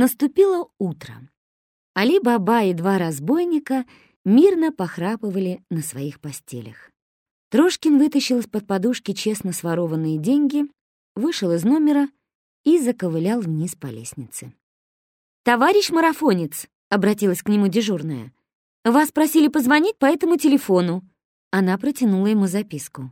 Наступило утро. Али-Баба и два разбойника мирно похрапывали на своих постелях. Трошкин вытащил из-под подушки честно сворованные деньги, вышел из номера и заковылял вниз по лестнице. «Товарищ марафонец!» — обратилась к нему дежурная. «Вас просили позвонить по этому телефону». Она протянула ему записку.